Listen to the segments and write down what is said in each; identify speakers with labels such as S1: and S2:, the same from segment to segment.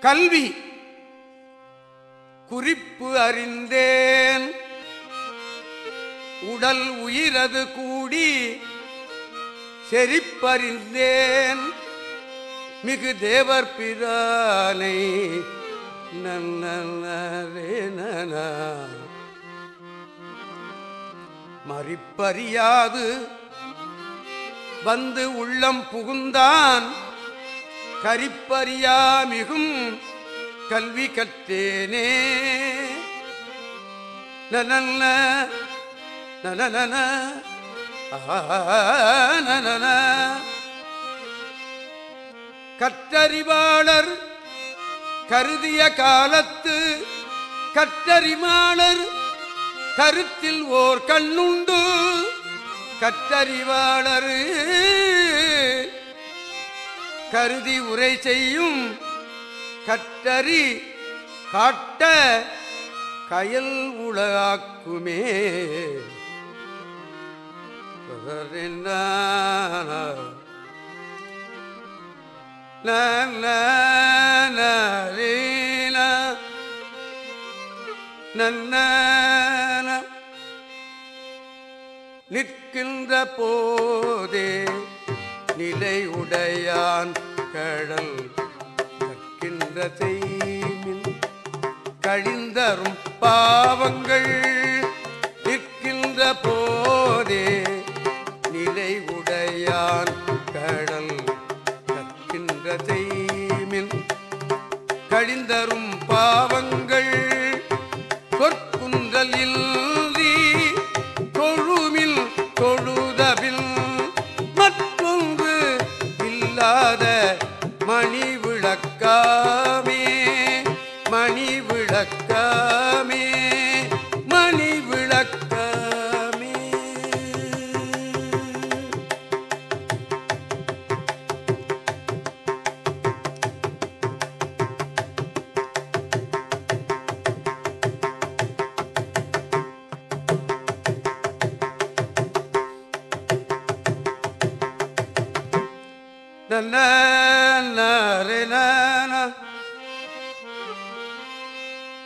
S1: கல்வி. குறிப்பு அறிந்தேன். உடல் உயிரது கூடி செறிப்பறிந்தேன். மிகு தேவர் பிரானை நன்னரே மறிப்பறியாது. வந்து உள்ளம் புகுந்தான். கரிப்பறியாமிகும் கல்வி கற்றேனே. நனன்ன நனநன கற்றறிவாளர் கருதிய காலத்து கற்றறிவாளர் கருத்தில் ஓர் கண்ணுண்டு. கற்றறிவாளர் கருதி உரை செய்யும் கற்றறி காட்ட கயல் உலகாக்குமே. நிற்கின்ற போதே நிலை உடையான் கடல் கற்கின்ற செய்மின் கழிந்தரும் பாவங்கள் நிற்கின்ற போதே நிலை உடையான் கடல் கற்கின்ற செய்மின் கழிந்தரும் பாவங்கள் சொற்குன்றலில் தொழுமில்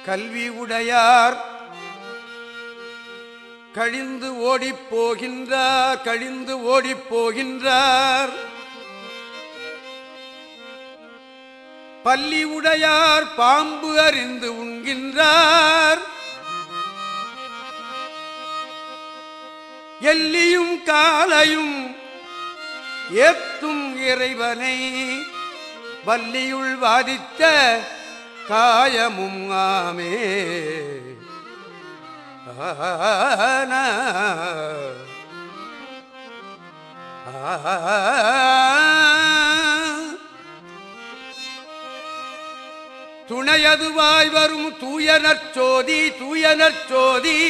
S1: கல்வி உடையார் கழிந்து ஓடிப் போகின்றார் கழிந்து ஓடிப் போகின்றார். பள்ளி உடையார் பாம்பு அறிந்து உண்கின்றார். எல்லியும் காலையும் ஏத்தும் இறைவனை வள்ளியுள் வாதித்த காயமும் ஆமே. துணையதுவாய் வரும் தூயனர் சோதி தூயனர் சோதி.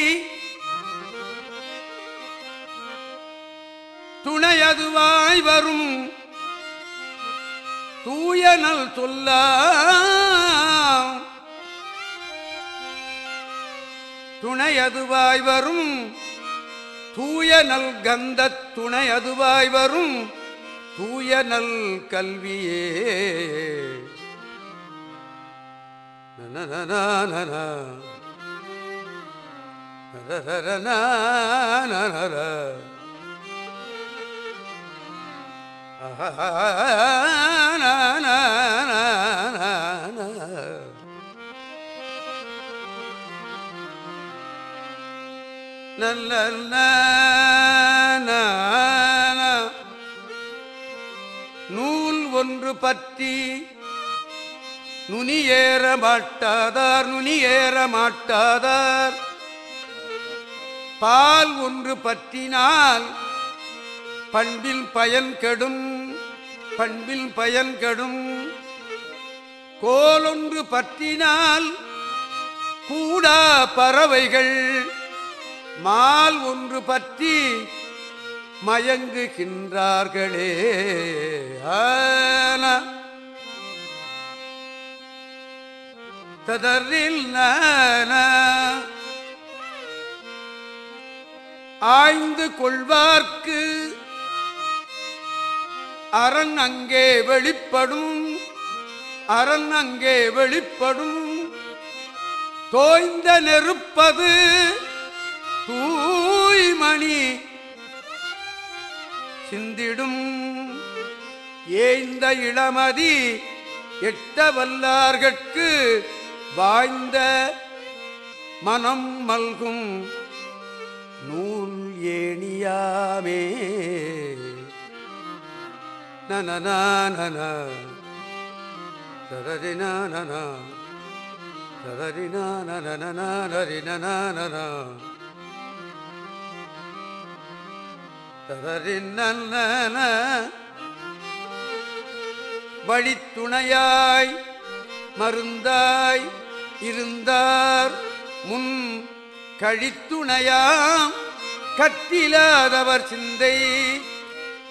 S1: துணையதுவாய் வரும் நல் சொல்ல துணையதுவாய் வரும். தூய நல் கந்தத் துணையதுவாய் வரும். தூய நல் கல்வியே ஆஹா நூல் ஒன்று பற்றி நுனியேற மாட்டாதார் நுனியேற மாட்டாதார். பால் ஒன்று பற்றினால் பண்பில் பயன் கெடும் பண்பில் பயன் கெடும். கோலொன்று பற்றினால் கூடா பறவைகள் மால் ஒன்று பற்றி மயங்குகின்றார்களே. ஆன ததரில் ஆய்ந்து கொள்வார்க்கு அரண் அங்கே வெளிப்படும் அரண் அங்கே வெளிப்படும் தோய்ந்த நெருப்பது தூய்மணி சிந்திடும் ஏய்ந்த இளமதி எட்ட வல்லார்கட்கு வாய்ந்த மனம் மல்கும் நூல் ஏணியாமே நனநானன தரரினானன தரரினானனனனரினனானன தரரின்னன வழித்துணையாய் மருந்தாய் இருந்தார். முன் கழித்துணையாம். கட்டிலாதவர் சிந்தை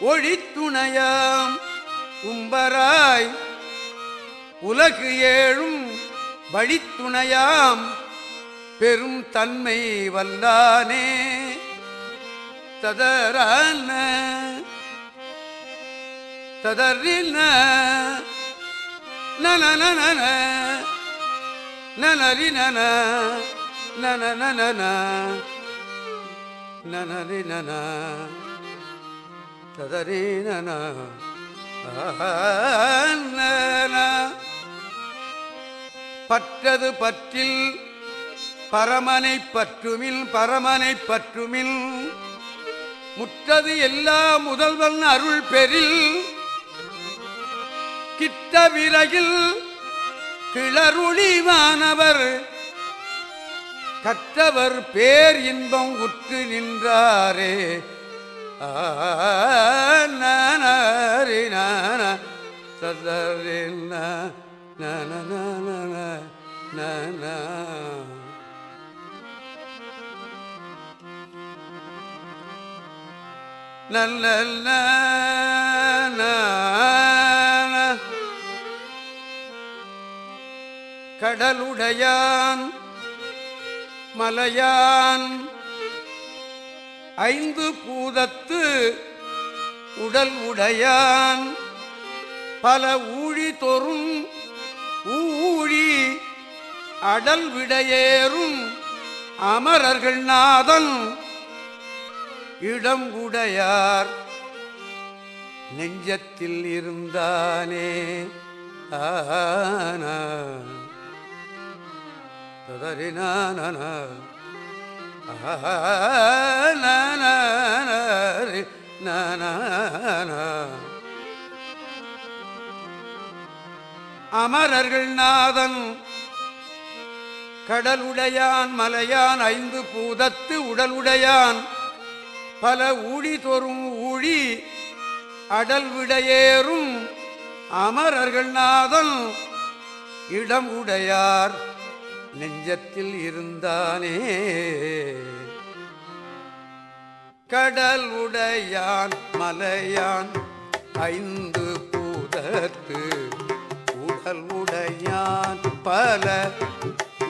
S1: ஒழித்துணையாம். உம்பராய் உலகு ஏழும் வழித்துணையாம். பெரும் தன்மை வல்லானே. ததரான ததறின நனநனன நனரினன நனநனன நனரினன ததறினன பற்றது பற்றில் பரமனை பற்றுமில் பரமனை பற்றுமில் முற்றது எல்லா முதல்வன் அருள் பெறில் கிட்ட விறகில் கிளருளிவானவர் கற்றவர் பேர் இன்பம் உற்று நின்றாரே. ஆரினான சதறின நன நன கடலுடையான் மலையான் ஐந்து பூதத்து உடல் உடையான். பல ஊழி தொறும் ஊழி அடல் விடையேறும் அமரர்கள் நாதன். இடம் உடையார். நெஞ்சத்தில் இருந்தானே. ஆனா. ததறினான அமரர்கள் நாதன். கடலுடையான் மலையான் ஐந்து பூதத்து உடலுடையான். பல ஊழி தோறும் ஊழி அடல் விடையேறும் அமரர்கள் நாதன் இடம் உடையார் நெஞ்சத்தில் இருந்தானே. கடல் உடையான் மலையான் ஐந்து பூதத்து உடல் உடையான். பல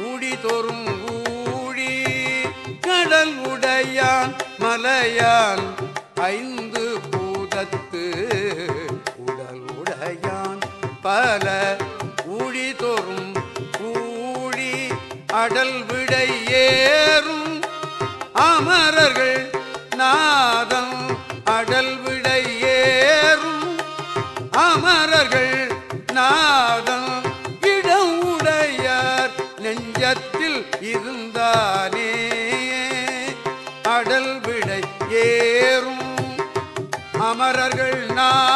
S1: ஊடி தோறும் ஊழி கடல் உடையான் மலையான் ஐந்து பூதத்து உடனுடையான் பல ஊழி தோறும் ஊழி அடல் விடை ஏறும் அமரர்கள் அமரர்கள் நான்